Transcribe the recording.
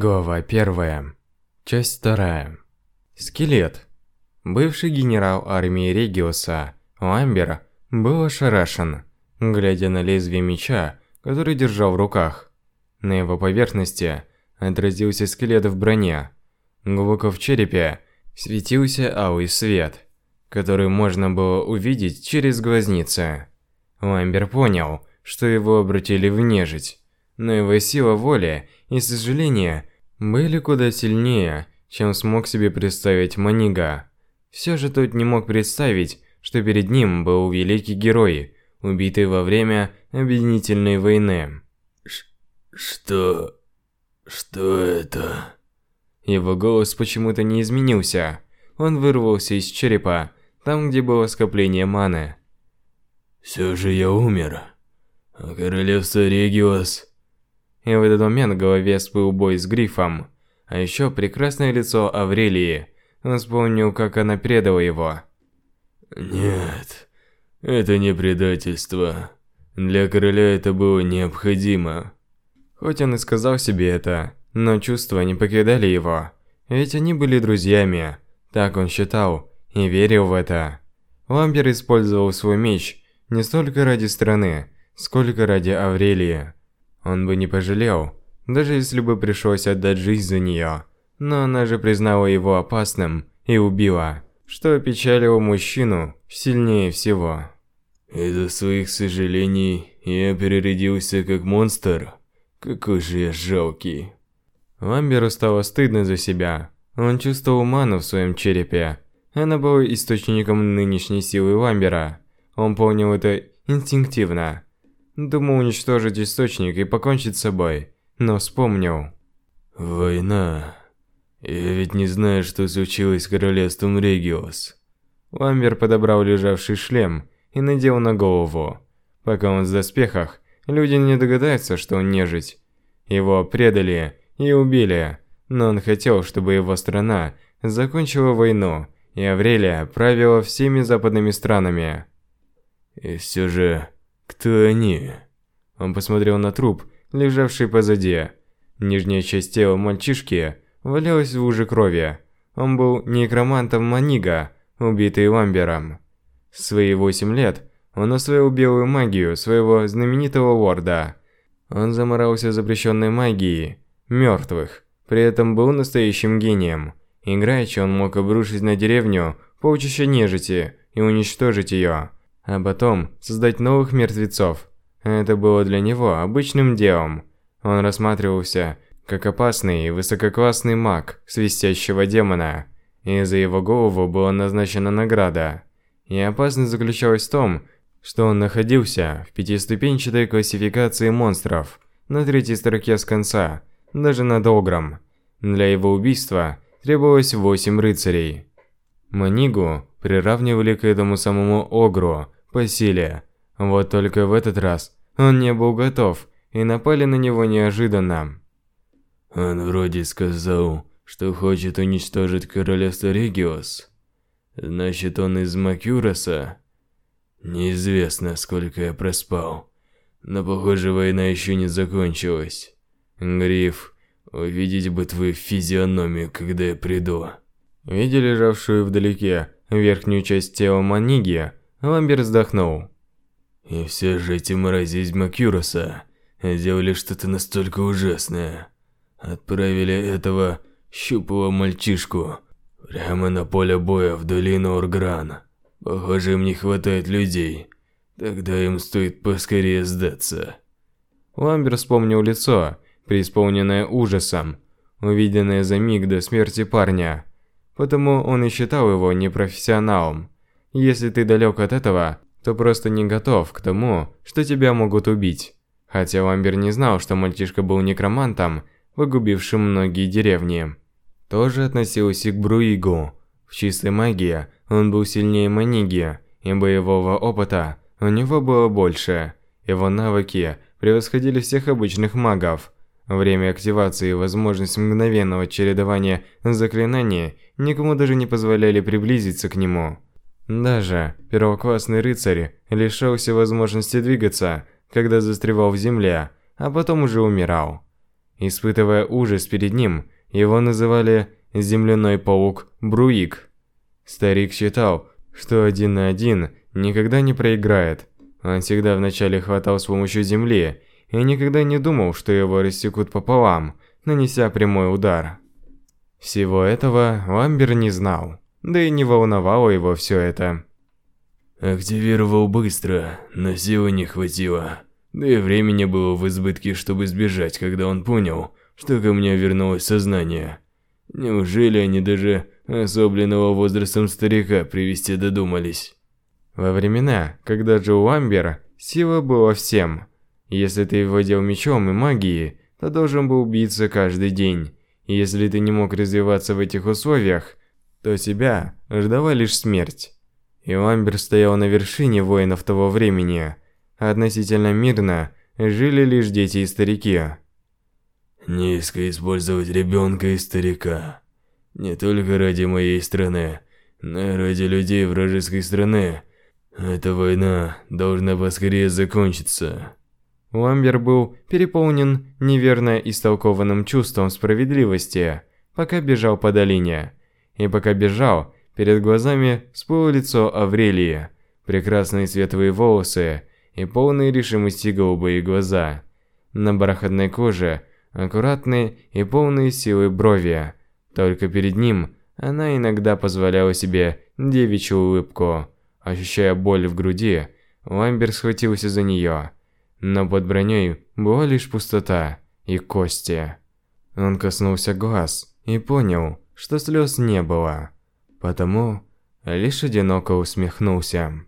Глава первая. Часть вторая. Скелет. Бывший генерал армии Региоса, Ламбер, был ошарашен, глядя на лезвие меча, который держал в руках. На его поверхности отразился скелет в броне. Глубоко в черепе светился алый свет, который можно было увидеть через глазницы. Ламбер понял, что его обратили в нежить, но его сила воли и сожаления были куда сильнее, чем смог себе представить Манига. Все же тот не мог представить, что перед ним был великий герой, убитый во время объединительной войны. Ш что... что это? Его голос почему-то не изменился. Он вырвался из черепа, там, где было скопление маны. Все же я умер. А королевство Региос и в этот момент в голове всплыл бой с Грифом. А еще прекрасное лицо Аврелии. Он вспомнил, как она предала его. Нет, это не предательство. Для короля это было необходимо. Хоть он и сказал себе это, но чувства не покидали его. Ведь они были друзьями. Так он считал и верил в это. Ламбер использовал свой меч не столько ради страны, сколько ради Аврелии. Он бы не пожалел, даже если бы пришлось отдать жизнь за нее. Но она же признала его опасным и убила, что опечалило мужчину сильнее всего. Из-за своих сожалений я переродился как монстр. Какой же я жалкий. Ламберу стало стыдно за себя. Он чувствовал ману в своем черепе. Она была источником нынешней силы Ламбера. Он понял это инстинктивно. Думал уничтожить источник и покончить с собой, но вспомнил. Война. Я ведь не знаю, что случилось с королевством Региос. Ламбер подобрал лежавший шлем и надел на голову. Пока он в доспехах, люди не догадаются, что он нежить. Его предали и убили, но он хотел, чтобы его страна закончила войну, и Аврелия правила всеми западными странами. И все же, «Кто они?» Он посмотрел на труп, лежавший позади. Нижняя часть тела мальчишки валялась в луже крови. Он был некромантом Манига, убитый Ламбером. В свои восемь лет он освоил белую магию своего знаменитого лорда. Он заморался запрещенной магией, мертвых, при этом был настоящим гением. Играючи, он мог обрушить на деревню полчища нежити и уничтожить ее а потом создать новых мертвецов. Это было для него обычным делом. Он рассматривался как опасный и высококлассный маг свистящего демона, и за его голову была назначена награда. И опасность заключалась в том, что он находился в пятиступенчатой классификации монстров, на третьей строке с конца, даже над Огром. Для его убийства требовалось восемь рыцарей. Манигу приравнивали к этому самому Огру, по силе. Вот только в этот раз он не был готов, и напали на него неожиданно. Он вроде сказал, что хочет уничтожить королевство Региос. Значит, он из Макюроса? Неизвестно, сколько я проспал. Но, похоже, война еще не закончилась. Гриф, увидеть бы твою физиономию, когда я приду. Видя лежавшую вдалеке верхнюю часть тела Манигия, Ламбер вздохнул. И все же эти мрази из Макюроса сделали что-то настолько ужасное. Отправили этого щуплого мальчишку прямо на поле боя в долину Оргран. Похоже, им не хватает людей. Тогда им стоит поскорее сдаться. Ламбер вспомнил лицо, преисполненное ужасом, увиденное за миг до смерти парня. Потому он и считал его непрофессионалом. Если ты далек от этого, то просто не готов к тому, что тебя могут убить. Хотя Ламбер не знал, что мальчишка был некромантом, выгубившим многие деревни. Тоже относился к Бруигу. В чистой магии он был сильнее Маниги, и боевого опыта у него было больше. Его навыки превосходили всех обычных магов. Время активации и возможность мгновенного чередования заклинаний никому даже не позволяли приблизиться к нему. Даже первоклассный рыцарь лишился возможности двигаться, когда застревал в земле, а потом уже умирал. Испытывая ужас перед ним, его называли «земляной паук Бруик». Старик считал, что один на один никогда не проиграет. Он всегда вначале хватал с помощью земли и никогда не думал, что его рассекут пополам, нанеся прямой удар. Всего этого Ламбер не знал, да и не волновало его все это. Активировал быстро, но силы не хватило. Да и времени было в избытке, чтобы сбежать, когда он понял, что ко мне вернулось сознание. Неужели они даже особленного возрастом старика привести додумались? Во времена, когда Джо Ламбер, сила была всем. Если ты владел мечом и магией, то должен был биться каждый день. Если ты не мог развиваться в этих условиях, то тебя ждала лишь смерть. И Ламбер стоял на вершине воинов того времени, относительно мирно жили лишь дети и старики. Низко использовать ребенка и старика. Не только ради моей страны, но и ради людей вражеской страны. Эта война должна поскорее закончиться. Ламбер был переполнен неверно истолкованным чувством справедливости, пока бежал по долине. И пока бежал, Перед глазами всплыло лицо Аврелии, прекрасные светлые волосы и полные решимости голубые глаза. На бархатной коже аккуратные и полные силы брови. Только перед ним она иногда позволяла себе девичью улыбку. Ощущая боль в груди, Ламбер схватился за нее. Но под броней была лишь пустота и кости. Он коснулся глаз и понял, что слез не было потому лишь одиноко усмехнулся.